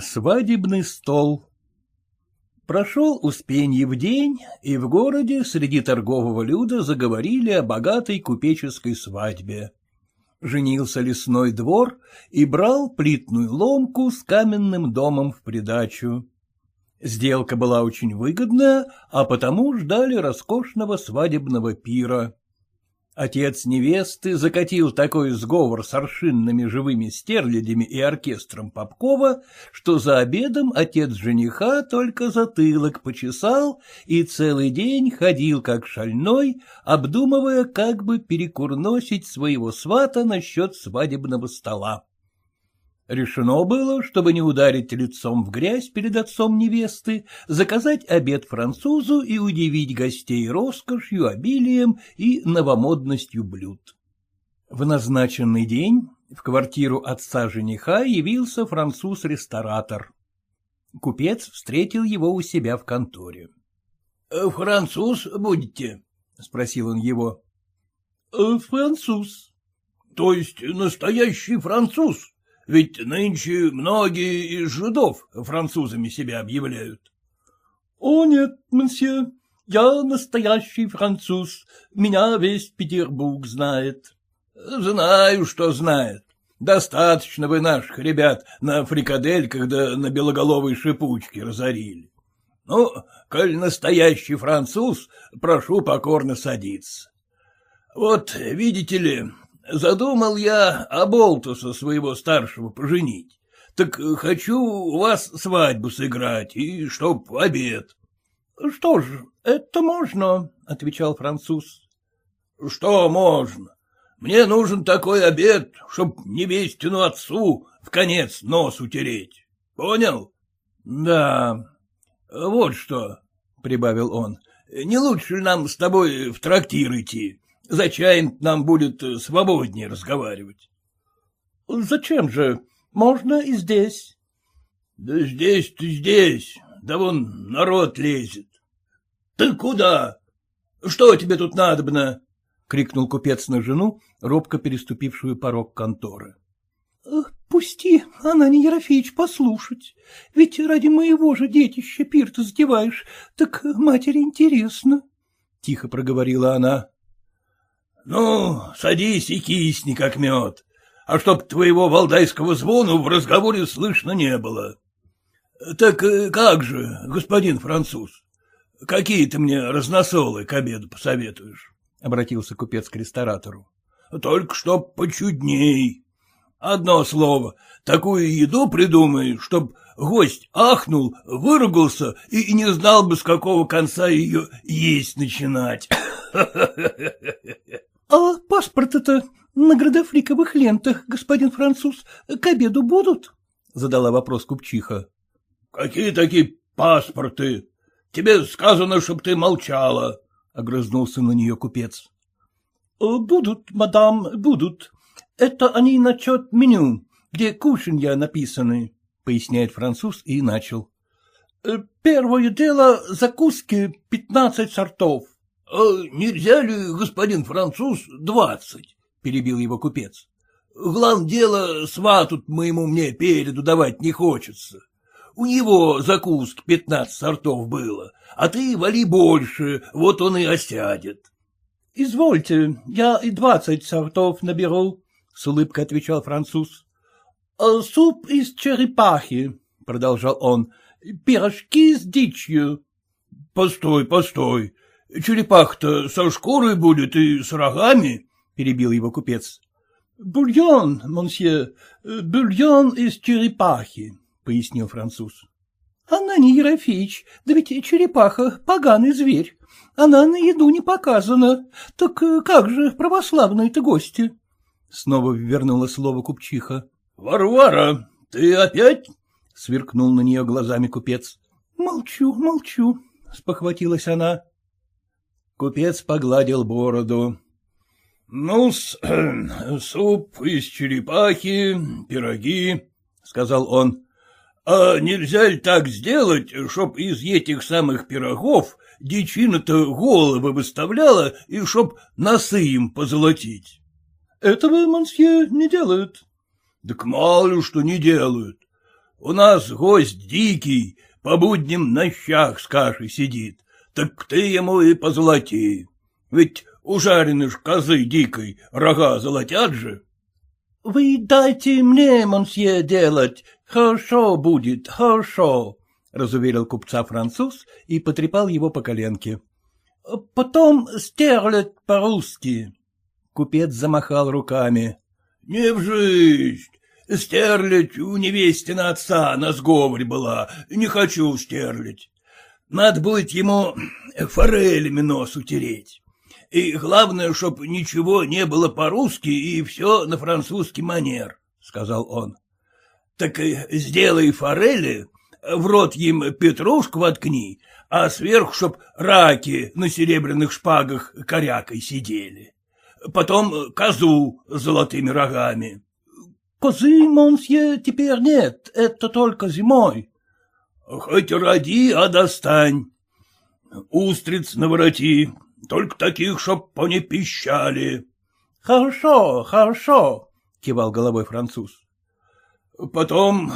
Свадебный стол Прошел Успеньев день, и в городе среди торгового люда заговорили о богатой купеческой свадьбе. Женился лесной двор и брал плитную ломку с каменным домом в придачу. Сделка была очень выгодная, а потому ждали роскошного свадебного пира. Отец невесты закатил такой сговор с аршинными живыми стерлядями и оркестром Попкова, что за обедом отец жениха только затылок почесал и целый день ходил как шальной, обдумывая, как бы перекурносить своего свата насчет свадебного стола. Решено было, чтобы не ударить лицом в грязь перед отцом невесты, заказать обед французу и удивить гостей роскошью, обилием и новомодностью блюд. В назначенный день в квартиру отца жениха явился француз-ресторатор. Купец встретил его у себя в конторе. «Э, — Француз будете? — спросил он его. «Э, — Француз. — То есть настоящий француз? Ведь нынче многие из жидов французами себя объявляют. — О, нет, мсье, я настоящий француз, меня весь Петербург знает. — Знаю, что знает. Достаточно вы наших ребят на фрикадельках да на белоголовой шипучке разорили. Ну, коль настоящий француз, прошу покорно садиться. Вот, видите ли, Задумал я Аболтуса своего старшего поженить. Так хочу у вас свадьбу сыграть, и чтоб обед. — Что ж, это можно, — отвечал француз. — Что можно? Мне нужен такой обед, чтоб невестину отцу в конец нос утереть. Понял? — Да. Вот что, — прибавил он, — не лучше нам с тобой в трактир идти? За чаем нам будет э, свободнее разговаривать. — Зачем же? Можно и здесь. — Да здесь-то здесь, да вон народ лезет. — Ты куда? Что тебе тут надобно? — крикнул купец на жену, робко переступившую порог конторы. — Пусти, Анани Ерофеевич, послушать. Ведь ради моего же детища пир ты затеваешь, так матери интересно, — тихо проговорила она. Ну, садись и кисни, как мед, а чтоб твоего валдайского звону в разговоре слышно не было. Так э, как же, господин француз, какие ты мне разносолы к обеду посоветуешь? — обратился купец к ресторатору. — Только чтоб почудней. Одно слово, такую еду придумай, чтоб гость ахнул, выругался и не знал бы, с какого конца ее есть начинать. — А паспорты-то на градофриковых лентах, господин француз, к обеду будут? — задала вопрос купчиха. — Какие такие паспорты? Тебе сказано, чтоб ты молчала, — огрызнулся на нее купец. — Будут, мадам, будут. Это они насчет меню, где кушанья написаны, — поясняет француз и начал. — Первое дело — закуски пятнадцать сортов. — А нельзя ли, господин француз, двадцать? — перебил его купец. — Главное дело, свату моему мне переду давать не хочется. У него закуски пятнадцать сортов было, а ты вали больше, вот он и осядет. — Извольте, я и двадцать сортов наберу, — с улыбкой отвечал француз. «А — Суп из черепахи, — продолжал он, — пирожки с дичью. — Постой, постой, Черепах-то со шкурой будет и с рогами, — перебил его купец. — Бульон, монсье, бульон из черепахи, — пояснил француз. — Она не Ерофеич, да ведь черепаха — поганый зверь. Она на еду не показана. Так как же православные-то гости? Снова вернула слово купчиха. — Варвара, ты опять? — сверкнул на нее глазами купец. — Молчу, молчу, — спохватилась она. Купец погладил бороду. — Ну, суп из черепахи, пироги, — сказал он. — А нельзя ли так сделать, чтоб из этих самых пирогов дичина-то головы выставляла и чтоб носы им позолотить? — Этого, монсье, не делают. — Так мало ли что не делают. У нас гость дикий, по будням на щах с кашей сидит, так ты ему и позолоти. Ведь у жареной ж козы дикой рога золотят же. — Вы дайте мне, монсье, делать. Хорошо будет, хорошо, — разуверил купца француз и потрепал его по коленке. — Потом стерлять по-русски. Купец замахал руками. — Не в жизнь. Стерлить у невестина отца на сговоре была. Не хочу стерлить. Надо будет ему форелями нос утереть. И главное, чтоб ничего не было по-русски и все на французский манер, — сказал он. — Так сделай форели, в рот им петрушку воткни, а сверху, чтоб раки на серебряных шпагах корякой сидели. Потом козу с золотыми рогами. — Козы, монсье, теперь нет, это только зимой. — Хоть роди, а достань. Устриц навороти, только таких, чтоб по не пищали. — Хорошо, хорошо, — кивал головой француз. — Потом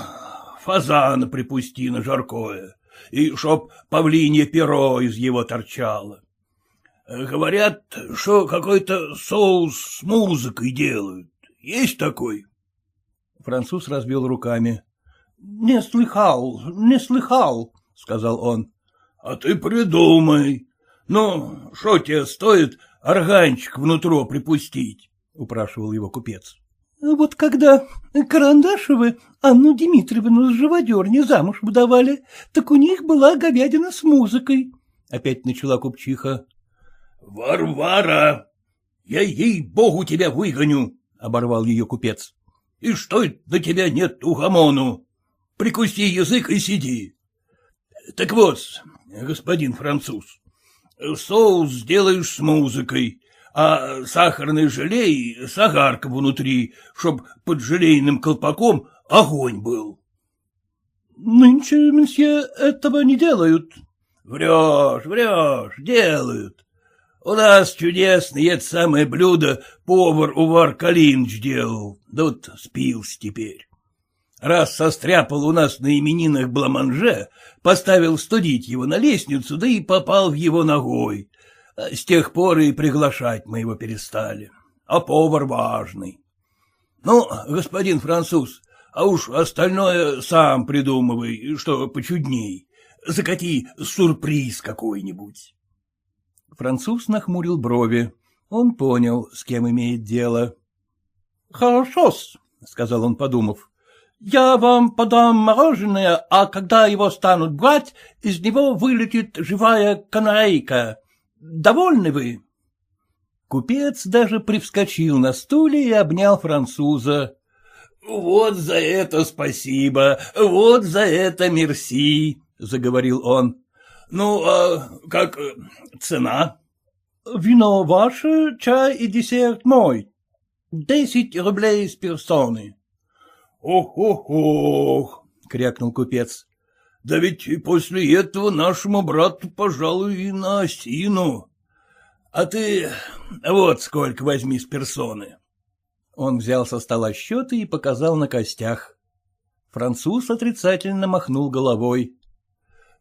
фазана припусти на жаркое, и чтоб павлинье перо из его торчало. Говорят, что какой-то соус с музыкой делают. Есть такой? Француз разбил руками. — Не слыхал, не слыхал, — сказал он. — А ты придумай. Ну, что тебе стоит органчик внутрь припустить? — упрашивал его купец. — Вот когда Карандашевы Анну Дмитриевну с живодерни замуж выдавали, так у них была говядина с музыкой, — опять начала купчиха. — Варвара! Я ей-богу тебя выгоню! — оборвал ее купец. И что это на тебя нет ухамону? Прикуси язык и сиди. Так вот, господин француз, соус сделаешь с музыкой, а сахарный желей с огарком внутри, чтоб под желейным колпаком огонь был. — Нынче, месье, этого не делают. — Врешь, врешь, делают. У нас чудесное это самое блюдо повар Увар Калинч делал, да вот спился теперь. Раз состряпал у нас на именинах бламанже, поставил студить его на лестницу, да и попал в его ногой. С тех пор и приглашать мы его перестали. А повар важный. Ну, господин француз, а уж остальное сам придумывай, что почудней. Закати сюрприз какой-нибудь. Француз нахмурил брови. Он понял, с кем имеет дело. — Хорошо-с, — сказал он, подумав. — Я вам подам мороженое, а когда его станут брать, из него вылетит живая канарейка. Довольны вы? Купец даже привскочил на стуле и обнял француза. — Вот за это спасибо, вот за это мерси, — заговорил он. Ну, а как э, цена? — Вино ваше, чай и десерт мой. Десять рублей с персоны. Ох, ох, ох, — крякнул купец. — Да ведь и после этого нашему брату, пожалуй, и на осину. А ты вот сколько возьми с персоны. Он взял со стола счеты и показал на костях. Француз отрицательно махнул головой.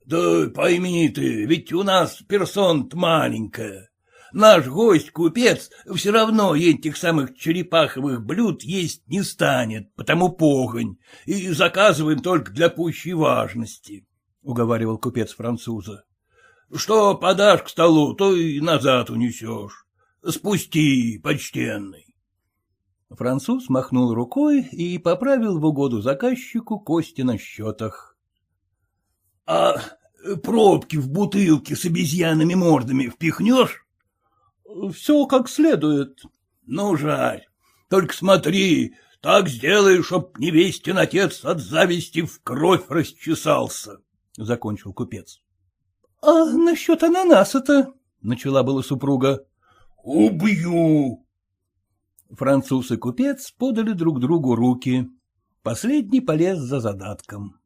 Да пойми ты, ведь у нас персон маленькая. Наш гость-купец все равно этих самых черепаховых блюд есть не станет, потому погонь, и заказываем только для пущей важности, — уговаривал купец француза. — Что подашь к столу, то и назад унесешь. Спусти, почтенный. Француз махнул рукой и поправил в угоду заказчику кости на счетах. — А пробки в бутылке с обезьянами мордами впихнешь? — Все как следует. — Ну, жаль. Только смотри, так сделай, чтоб невестин отец от зависти в кровь расчесался, — закончил купец. — А насчет ананаса-то? — начала была супруга. — Убью! Француз и купец подали друг другу руки. Последний полез за задатком.